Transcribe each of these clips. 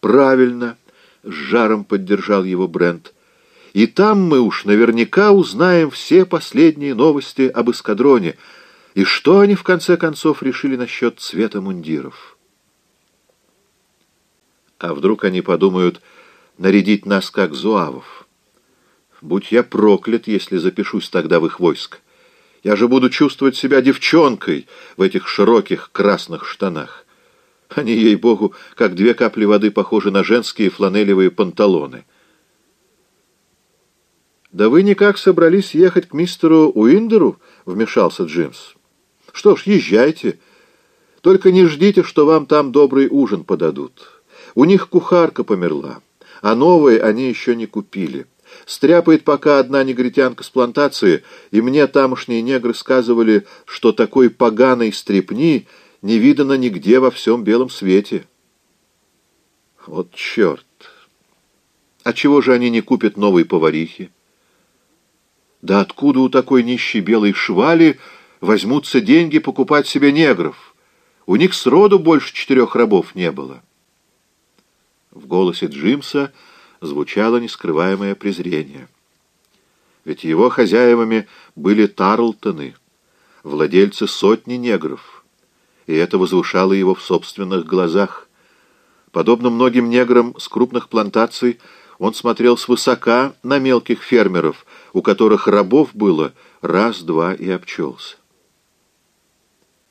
Правильно, с жаром поддержал его Брент. И там мы уж наверняка узнаем все последние новости об эскадроне, и что они в конце концов решили насчет цвета мундиров. А вдруг они подумают нарядить нас как зуавов? Будь я проклят, если запишусь тогда в их войско. Я же буду чувствовать себя девчонкой в этих широких красных штанах. Они, ей-богу, как две капли воды похожи на женские фланелевые панталоны. «Да вы никак собрались ехать к мистеру Уиндеру?» — вмешался Джимс. «Что ж, езжайте. Только не ждите, что вам там добрый ужин подадут. У них кухарка померла, а новой они еще не купили». Стряпает пока одна негритянка с плантации, и мне тамошние негры сказывали, что такой поганой стрепни не видано нигде во всем белом свете. Вот черт! А чего же они не купят новой поварихи? Да откуда у такой нищей белой швали возьмутся деньги покупать себе негров? У них сроду больше четырех рабов не было. В голосе Джимса звучало нескрываемое презрение. Ведь его хозяевами были Тарлтоны, владельцы сотни негров, и это возвышало его в собственных глазах. Подобно многим неграм с крупных плантаций, он смотрел свысока на мелких фермеров, у которых рабов было раз-два и обчелся.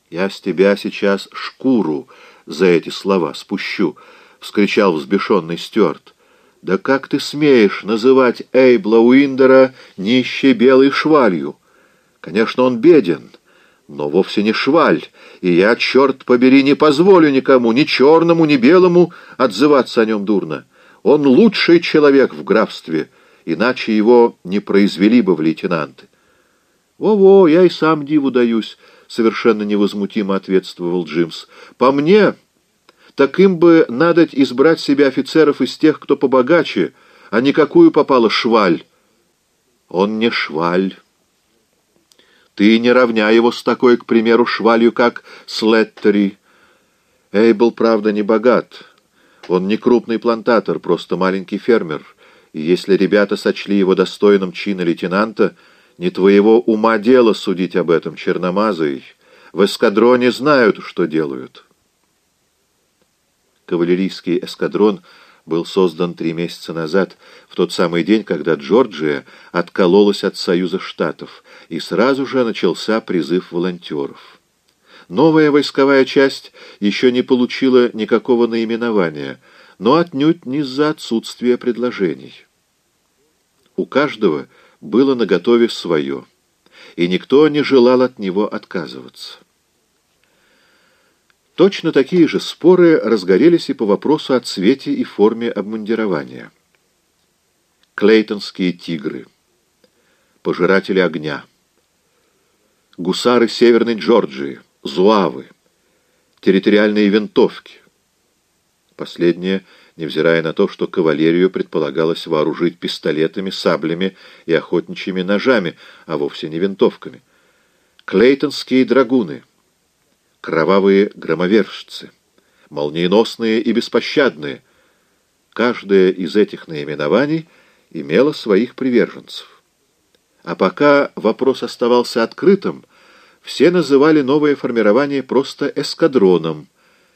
«Я с тебя сейчас шкуру за эти слова спущу!» — вскричал взбешенный Стюарт. «Да как ты смеешь называть Эйбла Уиндера нищей белой швалью? Конечно, он беден, но вовсе не шваль, и я, черт побери, не позволю никому, ни черному, ни белому, отзываться о нем дурно. Он лучший человек в графстве, иначе его не произвели бы в лейтенанты». «Во-во, я и сам диву даюсь», — совершенно невозмутимо ответствовал Джимс. «По мне...» так им бы надо избрать себе офицеров из тех, кто побогаче, а не какую попала шваль. Он не шваль. Ты не равняй его с такой, к примеру, швалью, как Слеттери. Эйбл, правда, не богат. Он не крупный плантатор, просто маленький фермер. И если ребята сочли его достойным чина лейтенанта, не твоего ума дело судить об этом, черномазый. В эскадроне знают, что делают» кавалерийский эскадрон был создан три месяца назад, в тот самый день, когда Джорджия откололась от Союза Штатов, и сразу же начался призыв волонтеров. Новая войсковая часть еще не получила никакого наименования, но отнюдь не из-за отсутствия предложений. У каждого было наготове свое, и никто не желал от него отказываться. Точно такие же споры разгорелись и по вопросу о цвете и форме обмундирования. Клейтонские тигры, пожиратели огня, гусары Северной Джорджии, зуавы, территориальные винтовки. Последнее, невзирая на то, что кавалерию предполагалось вооружить пистолетами, саблями и охотничьими ножами, а вовсе не винтовками. Клейтонские драгуны — кровавые громовержцы, молниеносные и беспощадные. Каждое из этих наименований имело своих приверженцев. А пока вопрос оставался открытым, все называли новое формирование просто эскадроном,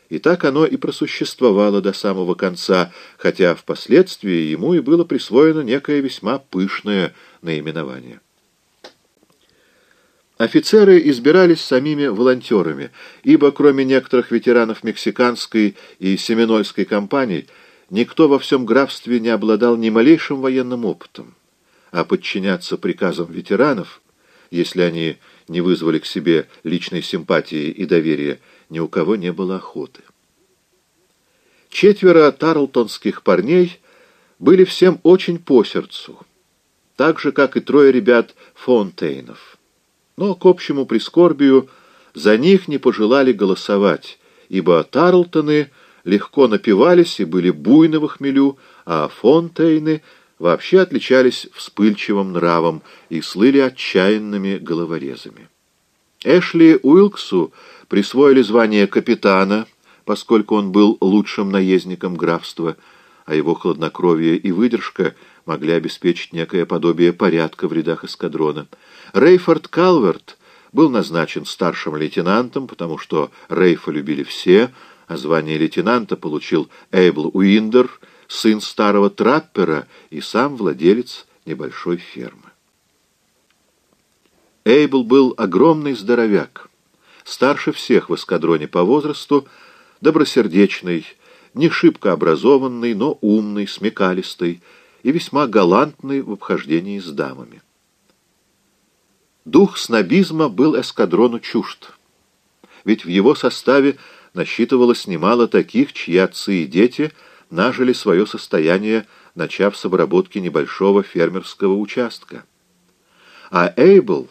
и так оно и просуществовало до самого конца, хотя впоследствии ему и было присвоено некое весьма пышное наименование. Офицеры избирались самими волонтерами, ибо кроме некоторых ветеранов мексиканской и семинольской кампаний, никто во всем графстве не обладал ни малейшим военным опытом, а подчиняться приказам ветеранов, если они не вызвали к себе личной симпатии и доверия, ни у кого не было охоты. Четверо тарлтонских парней были всем очень по сердцу, так же, как и трое ребят Фонтейнов. Но, к общему прискорбию, за них не пожелали голосовать, ибо Тарлтоны легко напивались и были буйны в хмелю, а Фонтейны вообще отличались вспыльчивым нравом и слыли отчаянными головорезами. Эшли Уилксу присвоили звание капитана, поскольку он был лучшим наездником графства, а его хладнокровие и выдержка могли обеспечить некое подобие порядка в рядах эскадрона. Рейфорд Калверт был назначен старшим лейтенантом, потому что Рейфа любили все, а звание лейтенанта получил Эйбл Уиндер, сын старого траппера и сам владелец небольшой фермы. Эйбл был огромный здоровяк, старше всех в эскадроне по возрасту, добросердечный, не шибко образованный, но умный, смекалистый и весьма галантный в обхождении с дамами. Дух снобизма был эскадрону чужд, ведь в его составе насчитывалось немало таких, чьи отцы и дети нажили свое состояние, начав с обработки небольшого фермерского участка. А Эйбл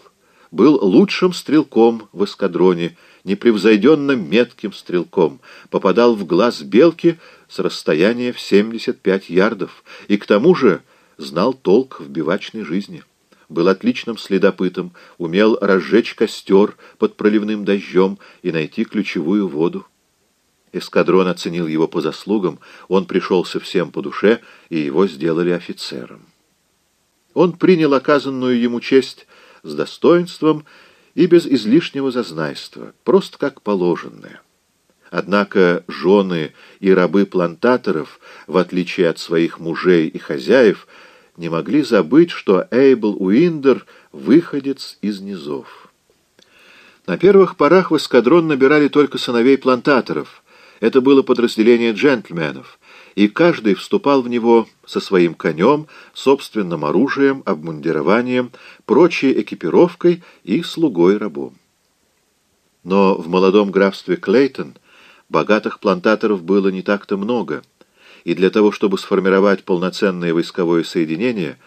был лучшим стрелком в эскадроне, непревзойденно метким стрелком, попадал в глаз белки с расстояния в 75 ярдов и к тому же знал толк в бивачной жизни. Был отличным следопытом, умел разжечь костер под проливным дождем и найти ключевую воду. Эскадрон оценил его по заслугам, он пришелся всем по душе, и его сделали офицером. Он принял оказанную ему честь с достоинством и без излишнего зазнайства, просто как положенное. Однако жены и рабы плантаторов, в отличие от своих мужей и хозяев, не могли забыть, что Эйбл Уиндер — выходец из низов. На первых порах в эскадрон набирали только сыновей плантаторов. Это было подразделение джентльменов — и каждый вступал в него со своим конем, собственным оружием, обмундированием, прочей экипировкой и слугой-рабом. Но в молодом графстве Клейтон богатых плантаторов было не так-то много, и для того, чтобы сформировать полноценное войсковое соединение,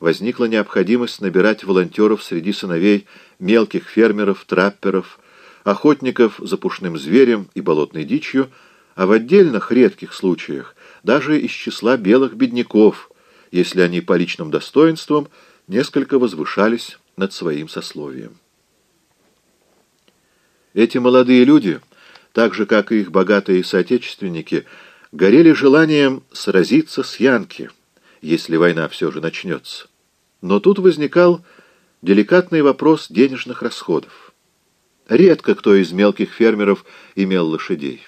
возникла необходимость набирать волонтеров среди сыновей мелких фермеров, трапперов, охотников за пушным зверем и болотной дичью, а в отдельных редких случаях даже из числа белых бедняков, если они по личным достоинствам несколько возвышались над своим сословием. Эти молодые люди, так же, как и их богатые соотечественники, горели желанием сразиться с Янки, если война все же начнется. Но тут возникал деликатный вопрос денежных расходов. Редко кто из мелких фермеров имел лошадей.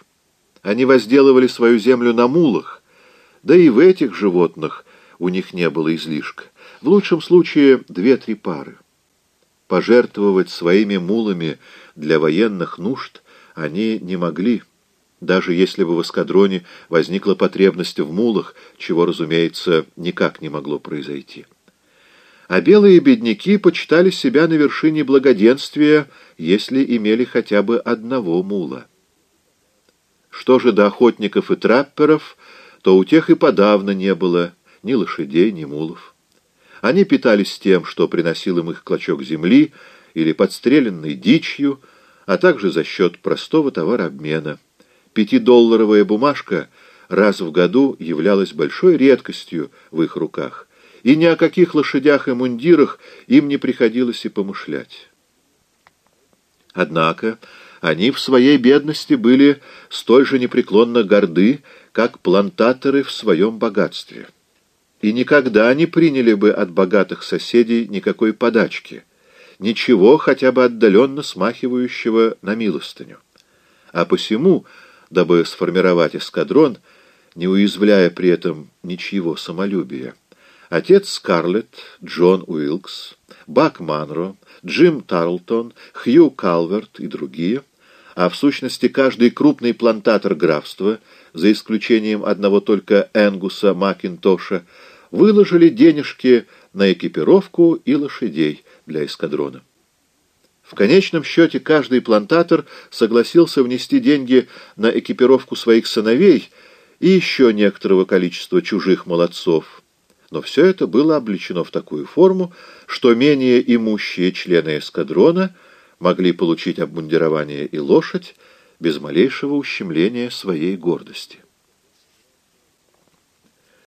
Они возделывали свою землю на мулах, да и в этих животных у них не было излишка. В лучшем случае две-три пары. Пожертвовать своими мулами для военных нужд они не могли, даже если бы в эскадроне возникла потребность в мулах, чего, разумеется, никак не могло произойти. А белые бедняки почитали себя на вершине благоденствия, если имели хотя бы одного мула. Что же до охотников и трапперов, то у тех и подавно не было ни лошадей, ни мулов. Они питались тем, что приносил им их клочок земли или подстреленной дичью, а также за счет простого товарообмена. Пятидолларовая бумажка раз в году являлась большой редкостью в их руках, и ни о каких лошадях и мундирах им не приходилось и помышлять. Однако они в своей бедности были столь же непреклонно горды, как плантаторы в своем богатстве. И никогда не приняли бы от богатых соседей никакой подачки, ничего хотя бы отдаленно смахивающего на милостыню. А посему, дабы сформировать эскадрон, не уязвляя при этом ничьего самолюбия, отец Скарлетт, Джон Уилкс, Бак Манро, Джим Тарлтон, Хью Калверт и другие, а в сущности каждый крупный плантатор графства – за исключением одного только Энгуса Макинтоша, выложили денежки на экипировку и лошадей для эскадрона. В конечном счете каждый плантатор согласился внести деньги на экипировку своих сыновей и еще некоторого количества чужих молодцов. Но все это было облечено в такую форму, что менее имущие члены эскадрона могли получить обмундирование и лошадь, без малейшего ущемления своей гордости.